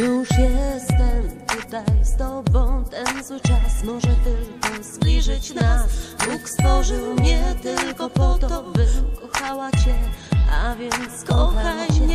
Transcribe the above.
Już jestem tutaj z tobą Ten zły czas. Może tylko zbliżyć nas. Bóg stworzył mnie tylko po to, bym kochała cię. A więc kochaj mnie